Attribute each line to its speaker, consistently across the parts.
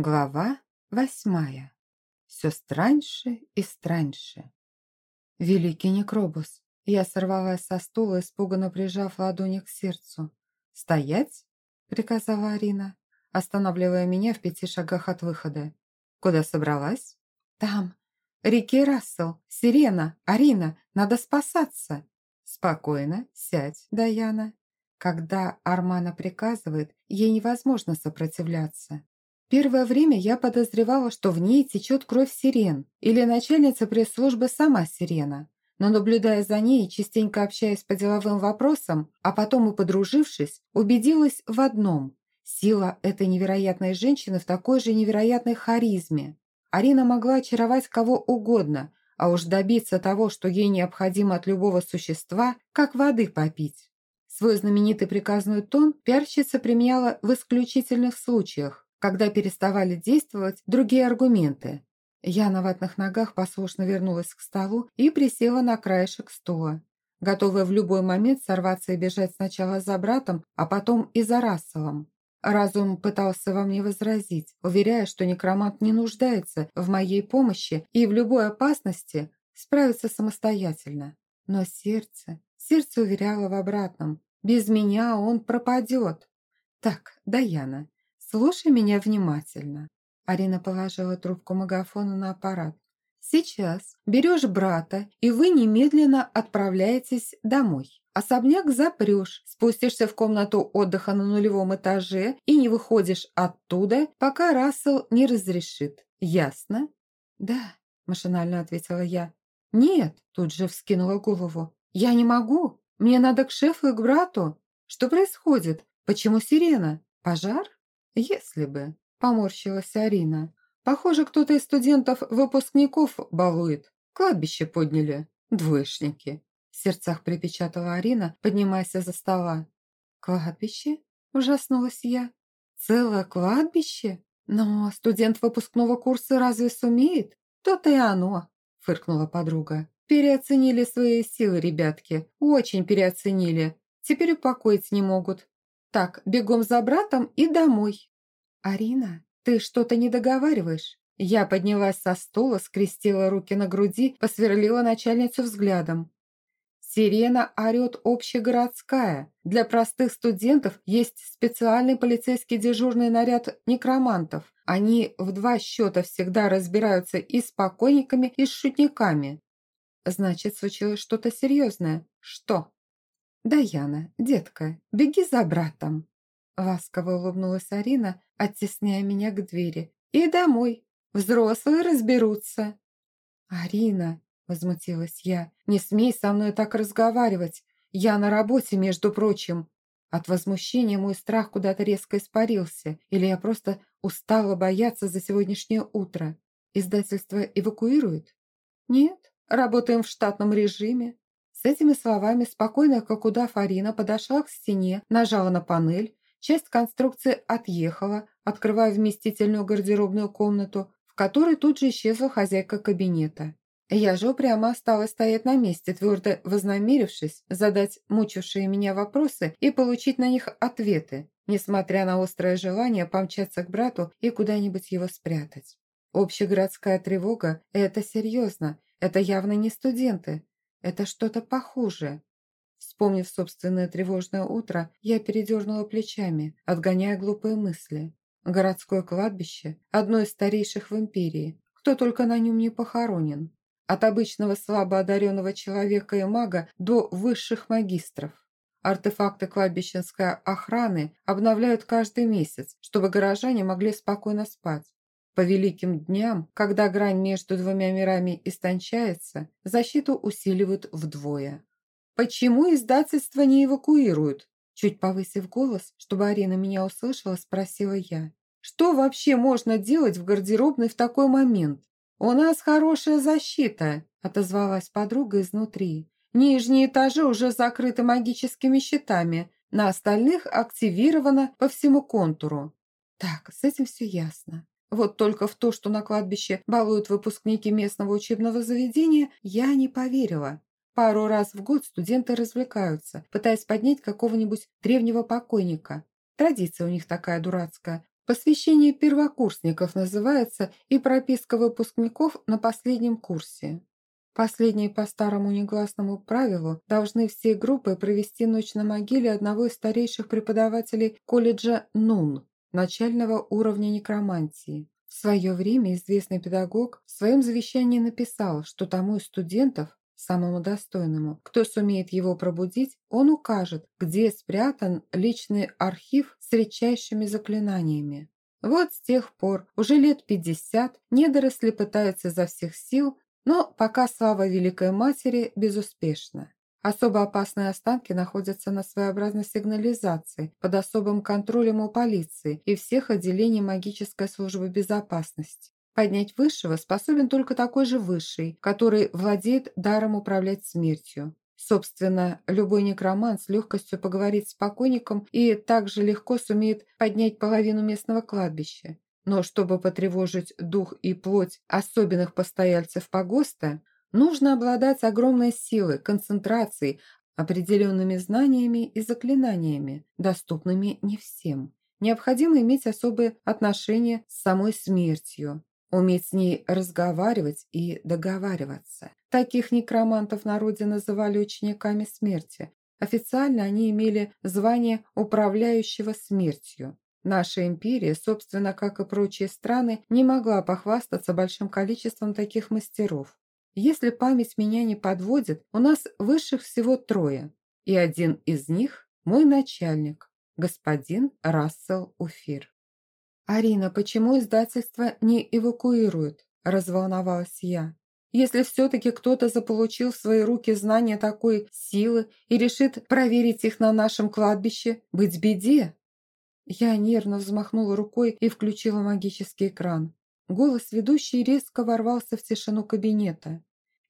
Speaker 1: Глава восьмая. Все страньше и страньше. Великий некробус. Я сорвалась со стула, испуганно прижав ладони к сердцу. «Стоять!» — приказала Арина, останавливая меня в пяти шагах от выхода. «Куда собралась?» «Там. Рики Рассел, Сирена, Арина, надо спасаться!» «Спокойно, сядь, Даяна». Когда Армана приказывает, ей невозможно сопротивляться. Первое время я подозревала, что в ней течет кровь сирен, или начальница пресс-службы сама сирена. Но наблюдая за ней частенько общаясь по деловым вопросам, а потом и подружившись, убедилась в одном – сила этой невероятной женщины в такой же невероятной харизме. Арина могла очаровать кого угодно, а уж добиться того, что ей необходимо от любого существа, как воды попить. Свой знаменитый приказной тон пиарщица применяла в исключительных случаях, когда переставали действовать другие аргументы. Я на ватных ногах послушно вернулась к столу и присела на краешек стула, готовая в любой момент сорваться и бежать сначала за братом, а потом и за Расселом. Разум пытался во мне возразить, уверяя, что некромант не нуждается в моей помощи и в любой опасности справится самостоятельно. Но сердце, сердце уверяло в обратном. Без меня он пропадет. Так, Даяна, «Слушай меня внимательно». Арина положила трубку магафона на аппарат. «Сейчас берешь брата, и вы немедленно отправляетесь домой. Особняк запрешь, спустишься в комнату отдыха на нулевом этаже и не выходишь оттуда, пока Рассел не разрешит. Ясно?» «Да», – машинально ответила я. «Нет», – тут же вскинула голову. «Я не могу. Мне надо к шефу и к брату. Что происходит? Почему сирена? Пожар?» «Если бы», – поморщилась Арина. «Похоже, кто-то из студентов-выпускников балует. Кладбище подняли. Двоечники». В сердцах припечатала Арина, поднимаясь за стола. «Кладбище?» – ужаснулась я. «Целое кладбище? Но студент выпускного курса разве сумеет? То-то и оно», – фыркнула подруга. «Переоценили свои силы, ребятки. Очень переоценили. Теперь упокоить не могут. Так, бегом за братом и домой. Арина, ты что-то не договариваешь. Я поднялась со стула, скрестила руки на груди, посверлила начальницу взглядом. Сирена орет общегородская. Для простых студентов есть специальный полицейский дежурный наряд некромантов. Они в два счета всегда разбираются и с покойниками, и с шутниками. Значит, случилось что-то серьезное. Что? «Даяна, детка, беги за братом!» Ласково улыбнулась Арина, оттесняя меня к двери. «И домой! Взрослые разберутся!» «Арина!» – возмутилась я. «Не смей со мной так разговаривать! Я на работе, между прочим!» От возмущения мой страх куда-то резко испарился, или я просто устала бояться за сегодняшнее утро. Издательство эвакуирует? Нет, работаем в штатном режиме. С этими словами спокойно, как удав Арина, подошла к стене, нажала на панель, часть конструкции отъехала, открывая вместительную гардеробную комнату, в которой тут же исчезла хозяйка кабинета. Я же упрямо осталась стоять на месте, твердо вознамерившись задать мучившие меня вопросы и получить на них ответы, несмотря на острое желание помчаться к брату и куда-нибудь его спрятать. Общегородская тревога – это серьезно, это явно не студенты, это что-то похуже. Вспомнив собственное тревожное утро, я передернула плечами, отгоняя глупые мысли. Городское кладбище – одно из старейших в империи. Кто только на нем не похоронен. От обычного слабо одаренного человека и мага до высших магистров. Артефакты кладбищенской охраны обновляют каждый месяц, чтобы горожане могли спокойно спать. По великим дням, когда грань между двумя мирами истончается, защиту усиливают вдвое. «Почему издательство не эвакуируют?» Чуть повысив голос, чтобы Арина меня услышала, спросила я. «Что вообще можно делать в гардеробной в такой момент?» «У нас хорошая защита», – отозвалась подруга изнутри. «Нижние этажи уже закрыты магическими щитами, на остальных активировано по всему контуру». «Так, с этим все ясно. Вот только в то, что на кладбище балуют выпускники местного учебного заведения, я не поверила. Пару раз в год студенты развлекаются, пытаясь поднять какого-нибудь древнего покойника. Традиция у них такая дурацкая. Посвящение первокурсников называется и прописка выпускников на последнем курсе. Последние по старому негласному правилу должны все группы провести ночь на могиле одного из старейших преподавателей колледжа НУН, начального уровня некромантии. В свое время известный педагог в своем завещании написал, что тому из студентов, самому достойному, кто сумеет его пробудить, он укажет, где спрятан личный архив с редчайшими заклинаниями. Вот с тех пор, уже лет пятьдесят, недоросли пытаются изо всех сил, но пока слава Великой Матери безуспешна. Особо опасные останки находятся на своеобразной сигнализации под особым контролем у полиции и всех отделений магической службы безопасности. Поднять высшего способен только такой же высший, который владеет даром управлять смертью. Собственно, любой некромант с легкостью поговорит с покойником и также легко сумеет поднять половину местного кладбища. Но чтобы потревожить дух и плоть особенных постояльцев погоста, нужно обладать огромной силой, концентрацией, определенными знаниями и заклинаниями, доступными не всем. Необходимо иметь особые отношения с самой смертью, уметь с ней разговаривать и договариваться. Таких некромантов в народе называли учениками смерти. Официально они имели звание управляющего смертью. Наша империя, собственно, как и прочие страны, не могла похвастаться большим количеством таких мастеров. Если память меня не подводит, у нас высших всего трое, и один из них – мой начальник, господин Рассел Уфир. «Арина, почему издательство не эвакуирует?» – разволновалась я. «Если все-таки кто-то заполучил в свои руки знания такой силы и решит проверить их на нашем кладбище, быть беде!» Я нервно взмахнула рукой и включила магический экран. Голос ведущей резко ворвался в тишину кабинета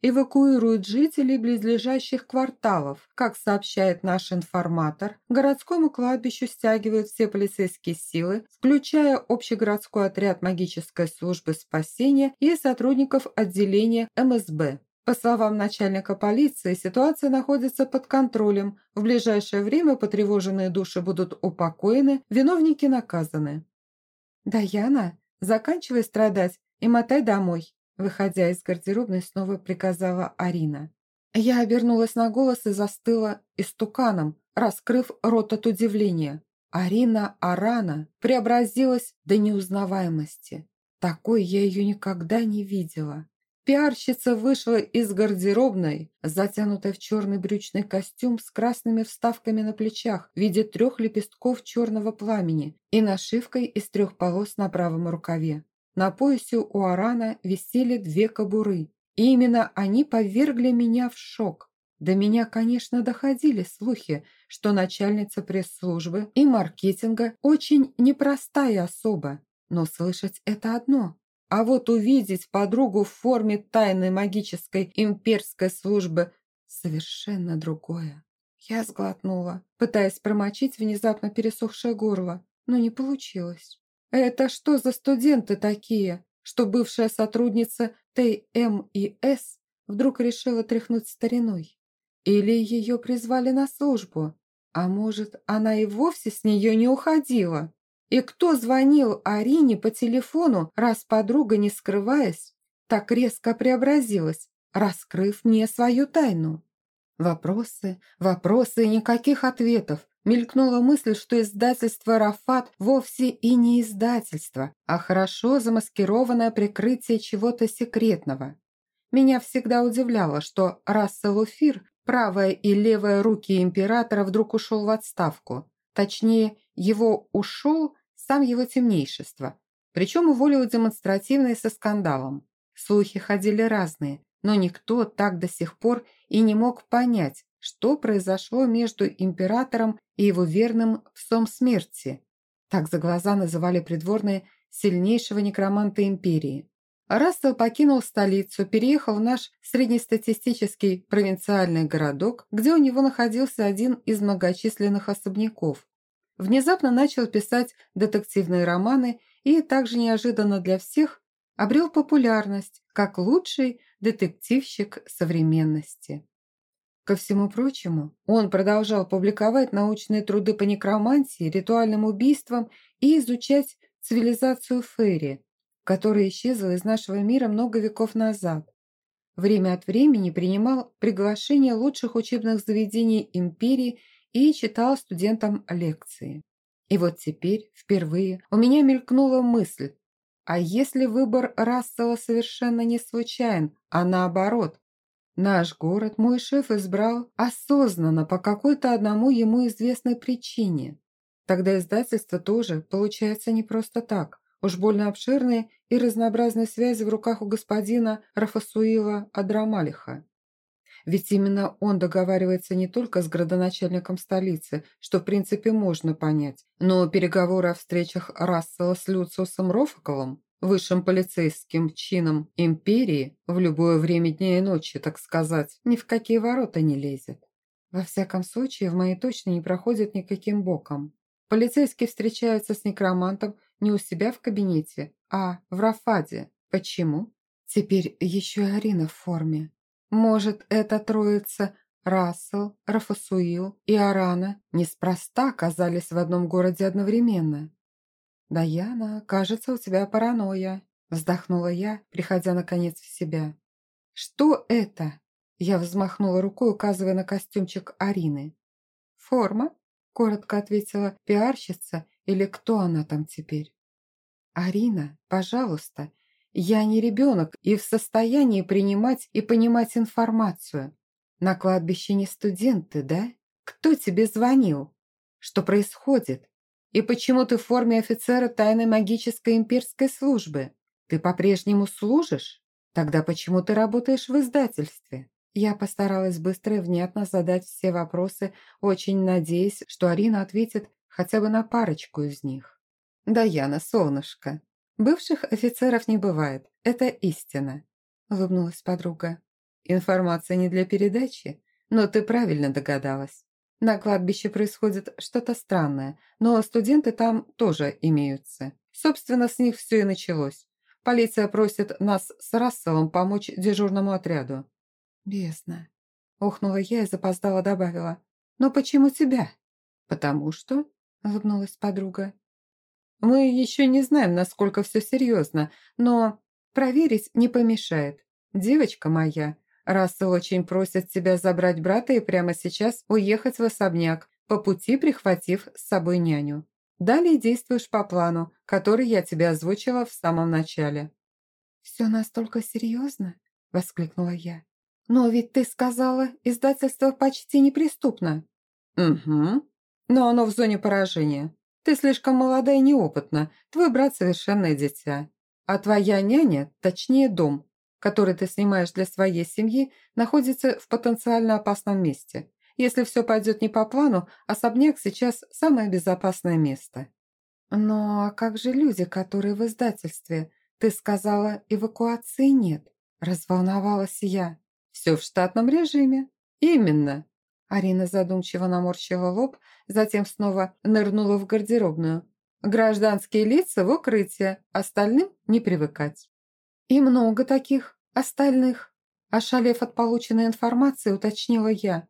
Speaker 1: эвакуируют жителей близлежащих кварталов. Как сообщает наш информатор, городскому кладбищу стягивают все полицейские силы, включая общегородской отряд магической службы спасения и сотрудников отделения МСБ. По словам начальника полиции, ситуация находится под контролем. В ближайшее время потревоженные души будут упокоены, виновники наказаны. «Даяна, заканчивай страдать и мотай домой», Выходя из гардеробной, снова приказала Арина. Я обернулась на голос и застыла истуканом, раскрыв рот от удивления. Арина Арана преобразилась до неузнаваемости. Такой я ее никогда не видела. Пиарщица вышла из гардеробной, затянутая в черный брючный костюм с красными вставками на плечах в виде трех лепестков черного пламени и нашивкой из трех полос на правом рукаве. На поясе у Арана висели две кобуры, и именно они повергли меня в шок. До меня, конечно, доходили слухи, что начальница пресс-службы и маркетинга очень непростая особа, но слышать это одно. А вот увидеть подругу в форме тайной магической имперской службы совершенно другое. Я сглотнула, пытаясь промочить внезапно пересохшее горло, но не получилось. Это что за студенты такие, что бывшая сотрудница ТМИС вдруг решила тряхнуть стариной? Или ее призвали на службу? А может, она и вовсе с нее не уходила? И кто звонил Арине по телефону, раз подруга, не скрываясь, так резко преобразилась, раскрыв мне свою тайну? Вопросы, вопросы и никаких ответов. Мелькнула мысль, что издательство «Рафат» вовсе и не издательство, а хорошо замаскированное прикрытие чего-то секретного. Меня всегда удивляло, что Рассел Уфир, правая и левая руки императора, вдруг ушел в отставку. Точнее, его ушел сам его темнейшество. Причем уволил демонстративно и со скандалом. Слухи ходили разные, но никто так до сих пор и не мог понять, что произошло между императором и его верным псом смерти. Так за глаза называли придворные сильнейшего некроманта империи. Рассел покинул столицу, переехал в наш среднестатистический провинциальный городок, где у него находился один из многочисленных особняков. Внезапно начал писать детективные романы и, также неожиданно для всех, обрел популярность как лучший детективщик современности. Ко всему прочему, он продолжал публиковать научные труды по некромантии, ритуальным убийствам и изучать цивилизацию Ферри, которая исчезла из нашего мира много веков назад. Время от времени принимал приглашения лучших учебных заведений империи и читал студентам лекции. И вот теперь, впервые, у меня мелькнула мысль, а если выбор Рассела совершенно не случайен, а наоборот, Наш город мой шеф избрал осознанно по какой-то одному ему известной причине. Тогда издательство тоже получается не просто так. Уж больно обширные и разнообразные связи в руках у господина Рафасуила Адрамалиха. Ведь именно он договаривается не только с градоначальником столицы, что в принципе можно понять, но переговоры о встречах Рассела с Люциусом Рофаковым высшим полицейским чином империи в любое время дня и ночи, так сказать, ни в какие ворота не лезет. Во всяком случае, в моей точно не проходит никаким боком. Полицейский встречается с некромантом не у себя в кабинете, а в Рафаде. Почему? Теперь еще и Арина в форме. Может, эта троица Рассел, Рафасуил и Арана неспроста оказались в одном городе одновременно. «Даяна, кажется, у тебя паранойя», – вздохнула я, приходя наконец в себя. «Что это?» – я взмахнула рукой, указывая на костюмчик Арины. «Форма?» – коротко ответила пиарщица, или кто она там теперь. «Арина, пожалуйста, я не ребенок и в состоянии принимать и понимать информацию. На кладбище не студенты, да? Кто тебе звонил? Что происходит? И почему ты в форме офицера тайной магической имперской службы? Ты по-прежнему служишь? Тогда почему ты работаешь в издательстве?» Я постаралась быстро и внятно задать все вопросы, очень надеясь, что Арина ответит хотя бы на парочку из них. «Даяна, солнышко, бывших офицеров не бывает, это истина», – улыбнулась подруга. «Информация не для передачи, но ты правильно догадалась. На кладбище происходит что-то странное, но студенты там тоже имеются. Собственно, с них все и началось. Полиция просит нас с Расселом помочь дежурному отряду». «Бесно», – охнула я и запоздала добавила. «Но почему тебя?» «Потому что», – улыбнулась подруга. «Мы еще не знаем, насколько все серьезно, но проверить не помешает. Девочка моя, Рассел очень просит тебя забрать брата и прямо сейчас уехать в особняк, по пути прихватив с собой няню. Далее действуешь по плану, который я тебе озвучила в самом начале». «Все настолько серьезно?» – воскликнула я. «Но ведь ты сказала, издательство почти неприступно». «Угу. Но оно в зоне поражения. Ты слишком молода и неопытна, твой брат совершенное дитя. А твоя няня, точнее дом, который ты снимаешь для своей семьи, находится в потенциально опасном месте. Если все пойдет не по плану, особняк сейчас самое безопасное место. Но а как же люди, которые в издательстве? Ты сказала, эвакуации нет. Разволновалась я. Все в штатном режиме. Именно. Арина задумчиво наморщила лоб, затем снова нырнула в гардеробную. Гражданские лица в укрытие, остальным не привыкать. «И много таких остальных?» Ошалев от полученной информации, уточнила я.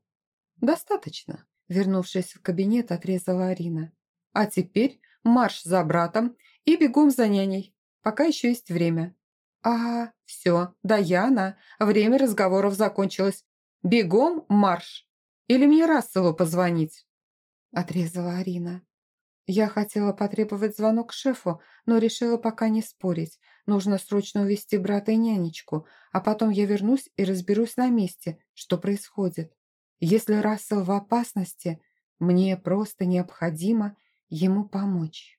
Speaker 1: «Достаточно», – вернувшись в кабинет, отрезала Арина. «А теперь марш за братом и бегом за няней, пока еще есть время». «А, все, Даяна, время разговоров закончилось. Бегом марш! Или мне Расселу позвонить?» Отрезала Арина. Я хотела потребовать звонок шефу, но решила пока не спорить. Нужно срочно увезти брата и нянечку, а потом я вернусь и разберусь на месте, что происходит. Если Рассел в опасности, мне просто необходимо ему помочь.